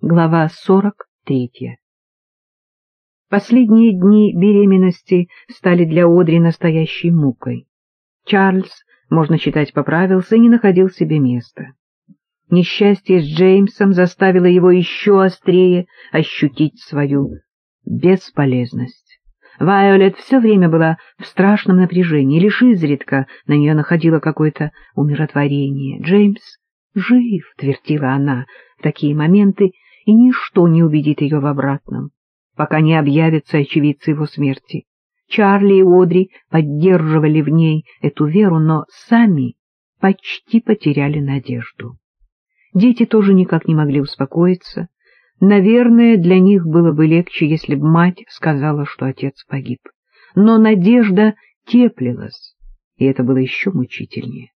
Глава 43. Последние дни беременности стали для Одри настоящей мукой. Чарльз, можно считать, поправился и не находил себе места. Несчастье с Джеймсом заставило его еще острее ощутить свою бесполезность. Вайолет все время была в страшном напряжении, лишь изредка на нее находило какое-то умиротворение. «Джеймс жив», — твердила она в такие моменты, — и ничто не убедит ее в обратном, пока не объявятся очевидцы его смерти. Чарли и Одри поддерживали в ней эту веру, но сами почти потеряли надежду. Дети тоже никак не могли успокоиться. Наверное, для них было бы легче, если бы мать сказала, что отец погиб. Но надежда теплилась, и это было еще мучительнее.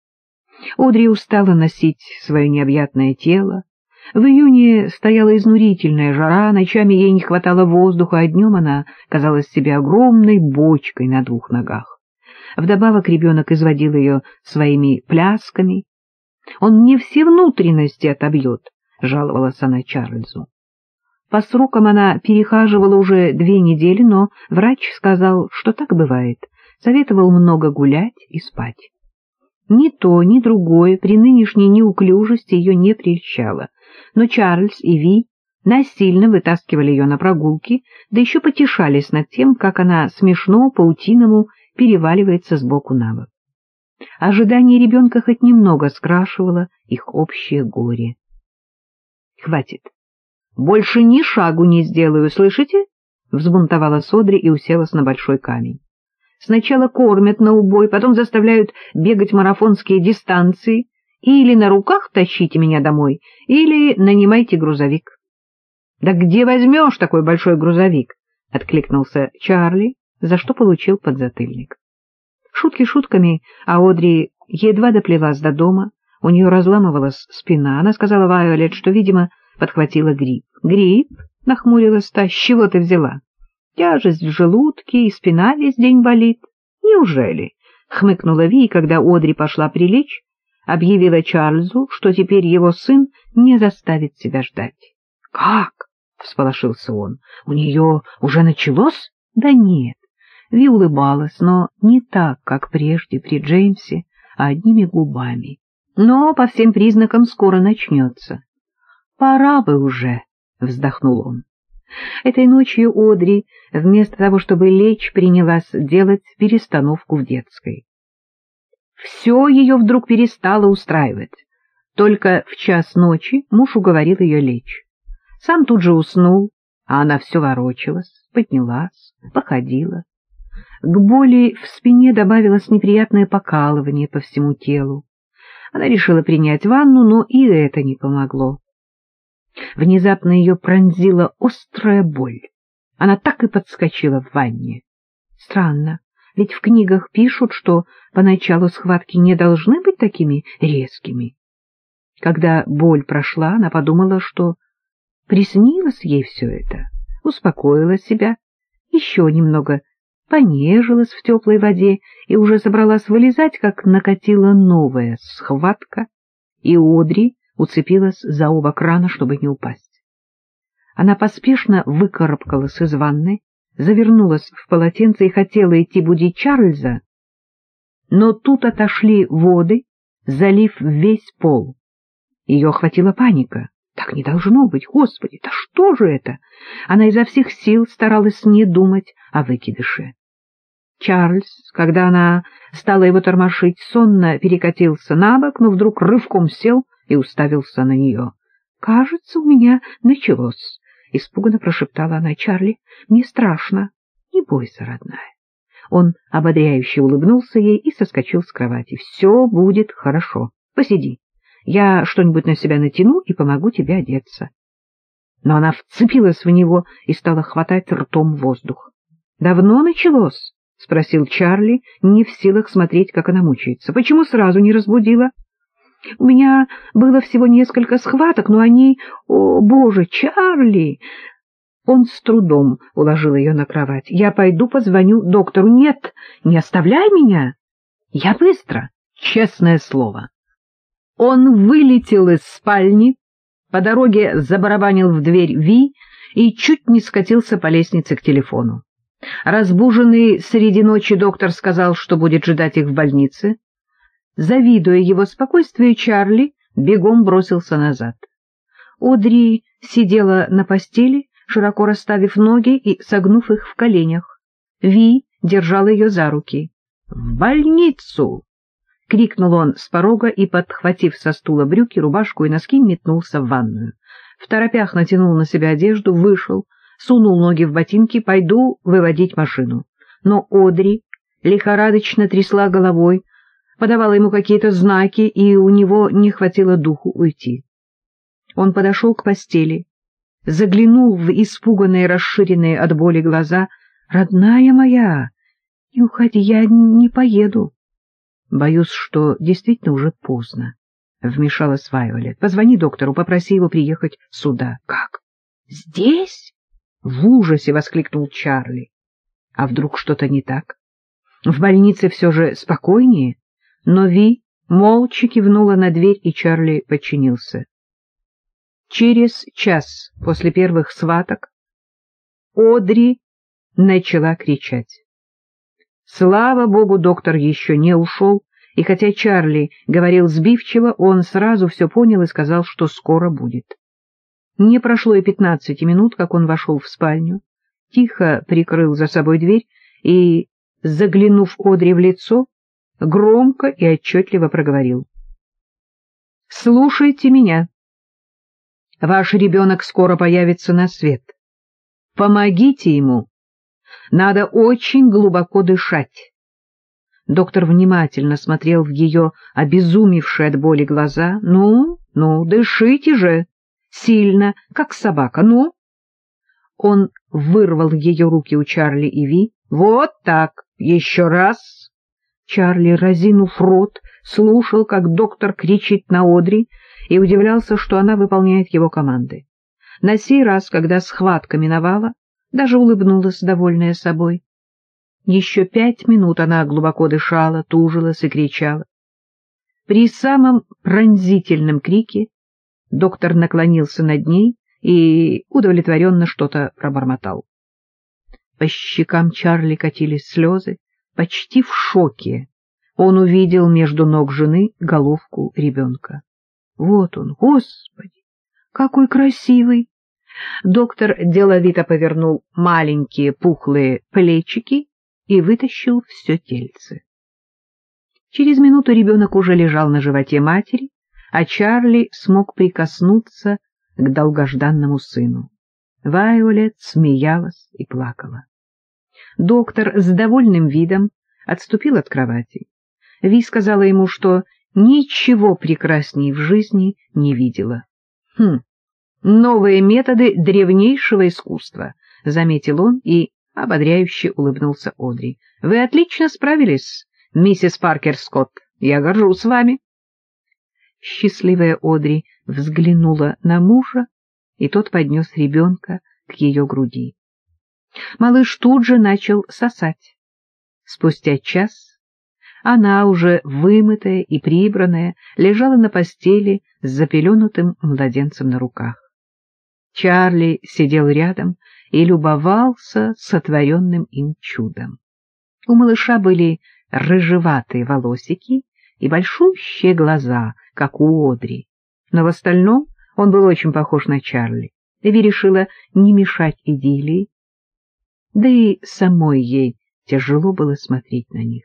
Одри устала носить свое необъятное тело, в июне стояла изнурительная жара, ночами ей не хватало воздуха, а днем она казалась себе огромной бочкой на двух ногах. Вдобавок ребенок изводил ее своими плясками. «Он мне все внутренности отобьет», — жаловалась она Чарльзу. По срокам она перехаживала уже две недели, но врач сказал, что так бывает, советовал много гулять и спать. Ни то, ни другое при нынешней неуклюжести ее не прельщало — но Чарльз и Ви насильно вытаскивали ее на прогулки, да еще потешались над тем, как она смешно паутиному переваливается с боку на бок. Ожидание ребенка хоть немного скрашивало их общее горе. — Хватит. Больше ни шагу не сделаю, слышите? — взбунтовала Содри и уселась на большой камень. Сначала кормят на убой, потом заставляют бегать марафонские дистанции, или на руках тащите меня домой, или нанимайте грузовик. — Да где возьмешь такой большой грузовик? — откликнулся Чарли, за что получил подзатыльник. Шутки шутками, а Одри едва доплелась до дома, у нее разламывалась спина. Она сказала Вайолет, что, видимо, подхватила грипп. — Грипп? — нахмурилась та. — С чего ты взяла? — Тяжесть в желудке и спина весь день болит. — Неужели? — хмыкнула Ви, когда Одри пошла прилечь, объявила Чарльзу, что теперь его сын не заставит себя ждать. — Как? — всполошился он. — У нее уже началось? — Да нет. Ви улыбалась, но не так, как прежде при Джеймсе, а одними губами. Но по всем признакам скоро начнется. — Пора бы уже, — вздохнул он. Этой ночью Одри, вместо того, чтобы лечь, принялась делать перестановку в детской. Все ее вдруг перестало устраивать. Только в час ночи муж уговорил ее лечь. Сам тут же уснул, а она все ворочалась, поднялась, походила. К боли в спине добавилось неприятное покалывание по всему телу. Она решила принять ванну, но и это не помогло. Внезапно ее пронзила острая боль. Она так и подскочила в ванне. Странно, ведь в книгах пишут, что поначалу схватки не должны быть такими резкими. Когда боль прошла, она подумала, что приснилось ей все это, успокоила себя, еще немного понежилась в теплой воде и уже собралась вылезать, как накатила новая схватка, и Одри уцепилась за оба крана, чтобы не упасть. Она поспешно выкарабкалась из ванны, завернулась в полотенце и хотела идти будить Чарльза, но тут отошли воды, залив весь пол. Ее охватила паника. Так не должно быть, Господи, да что же это? Она изо всех сил старалась не думать о выкидыше. Чарльз, когда она стала его тормошить, сонно перекатился на бок, но вдруг рывком сел и уставился на нее. — Кажется, у меня началось, — испуганно прошептала она. — Чарли, мне страшно. Не бойся, родная. Он ободряюще улыбнулся ей и соскочил с кровати. — Все будет хорошо. Посиди. Я что-нибудь на себя натяну и помогу тебе одеться. Но она вцепилась в него и стала хватать ртом воздух. — Давно началось? — спросил Чарли, не в силах смотреть, как она мучается. — Почему сразу не разбудила? — у меня было всего несколько схваток, но они... О, боже, Чарли! Он с трудом уложил ее на кровать. Я пойду позвоню доктору. Нет, не оставляй меня. Я быстро, честное слово. Он вылетел из спальни, По дороге забарабанил в дверь Ви и чуть не скатился по лестнице к телефону. Разбуженный среди ночи доктор сказал, что будет ждать их в больнице. Завидуя его спокойствию, Чарли бегом бросился назад. Одри сидела на постели, широко расставив ноги и согнув их в коленях. Ви держал ее за руки. «В больницу!» — крикнул он с порога и, подхватив со стула брюки, рубашку и носки, метнулся в ванную. В торопях натянул на себя одежду, вышел, сунул ноги в ботинки, пойду выводить машину. Но Одри лихорадочно трясла головой, подавала ему какие-то знаки, и у него не хватило духу уйти. Он подошел к постели, заглянул в испуганные, расширенные от боли глаза. «Родная моя, не уходи, я не поеду». «Боюсь, что действительно уже поздно», — вмешалась Вайолет. «Позвони доктору, попроси его приехать сюда». «Как? Здесь?» — в ужасе воскликнул Чарли. «А вдруг что-то не так? В больнице все же спокойнее?» Но Ви молча кивнула на дверь, и Чарли подчинился. Через час после первых сваток Одри начала кричать. Слава богу, доктор еще не ушел, и хотя Чарли говорил сбивчиво, он сразу все понял и сказал, что скоро будет. Не прошло и пятнадцати минут, как он вошел в спальню, тихо прикрыл за собой дверь и, заглянув Одри в лицо, громко и отчетливо проговорил. — Слушайте меня. Ваш ребенок скоро появится на свет. Помогите ему. Надо очень глубоко дышать. Доктор внимательно смотрел в ее обезумевшие от боли глаза. — Ну, ну, дышите же. Сильно, как собака. Ну. Он вырвал ее руки у Чарли и Ви. — Вот так. Еще раз. Чарли, разинув рот, слушал, как доктор кричит на Одри, и удивлялся, что она выполняет его команды. На сей раз, когда схватка миновала, даже улыбнулась, довольная собой. Еще пять минут она глубоко дышала, тужилась и кричала. При самом пронзительном крике доктор наклонился над ней и удовлетворенно что-то пробормотал. По щекам Чарли катились слезы, Почти в шоке он увидел между ног жены головку ребенка. Вот он, Господи, какой красивый! Доктор деловито повернул маленькие пухлые плечики и вытащил все тельце. Через минуту ребенок уже лежал на животе матери, а Чарли смог прикоснуться к долгожданному сыну. Вайолет смеялась и плакала. Доктор с довольным видом отступил от кровати. Ви сказала ему, что ничего прекрасней в жизни не видела. — Хм, новые методы древнейшего искусства, — заметил он и ободряюще улыбнулся Одри. — Вы отлично справились, миссис Паркер Скотт. Я горжусь вами. Счастливая Одри взглянула на мужа, и тот поднес ребенка к ее груди. Малыш тут же начал сосать. Спустя час она, уже вымытая и прибранная, лежала на постели с запеленутым младенцем на руках. Чарли сидел рядом и любовался сотворенным им чудом. У малыша были рыжеватые волосики и большущие глаза, как у Одри, но в остальном он был очень похож на Чарли. Эви решила не мешать идиллии да и самой ей тяжело было смотреть на них.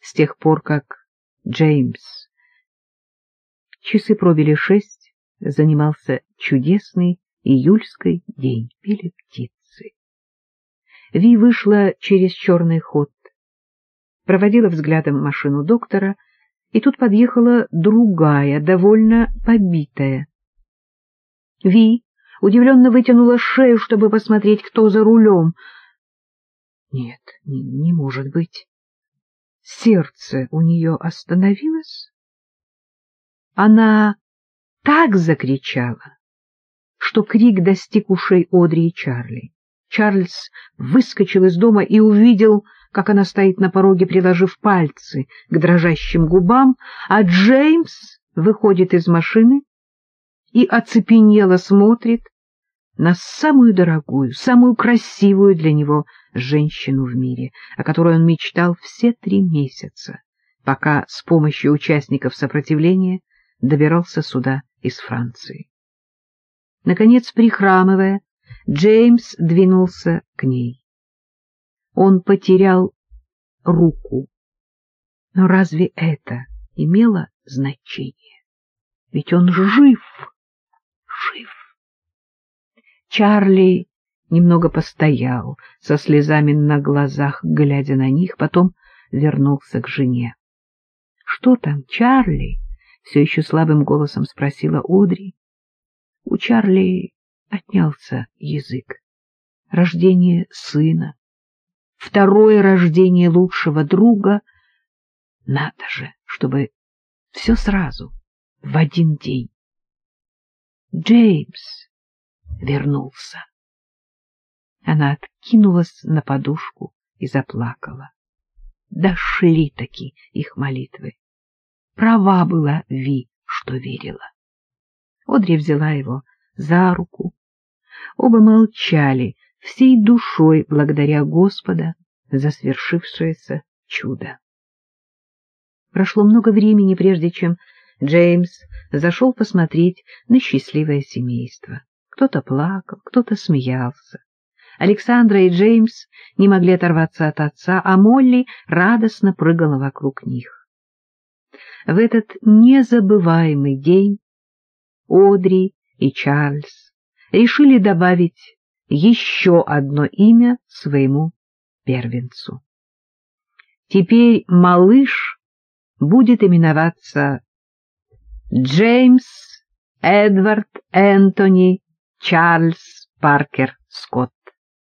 С тех пор, как Джеймс... Часы пробили шесть, занимался чудесный июльский день, пели птицы. Ви вышла через черный ход, проводила взглядом машину доктора, и тут подъехала другая, довольно побитая. Ви удивленно вытянула шею, чтобы посмотреть, кто за рулем — нет, не, не может быть. Сердце у нее остановилось. Она так закричала, что крик достиг ушей Одри и Чарли. Чарльз выскочил из дома и увидел, как она стоит на пороге, приложив пальцы к дрожащим губам, а Джеймс выходит из машины и оцепенело смотрит на самую дорогую, самую красивую для него женщину в мире, о которой он мечтал все три месяца, пока с помощью участников сопротивления добирался сюда из Франции. Наконец, прихрамывая, Джеймс двинулся к ней. Он потерял руку. Но разве это имело значение? Ведь он жив, жив. Чарли немного постоял, со слезами на глазах, глядя на них, потом вернулся к жене. — Что там, Чарли? — все еще слабым голосом спросила Одри. У Чарли отнялся язык. Рождение сына, второе рождение лучшего друга. Надо же, чтобы все сразу, в один день. Джеймс вернулся. Она откинулась на подушку и заплакала. Дошли таки их молитвы. Права была Ви, что верила. Одри взяла его за руку. Оба молчали, всей душой благодаря Господа за свершившееся чудо. Прошло много времени, прежде чем Джеймс зашел посмотреть на счастливое семейство. Кто-то плакал, кто-то смеялся. Александра и Джеймс не могли оторваться от отца, а Молли радостно прыгала вокруг них. В этот незабываемый день Одри и Чарльз решили добавить еще одно имя своему первенцу. Теперь малыш будет именоваться Джеймс Эдвард Энтони Чарльз Паркер Скотт.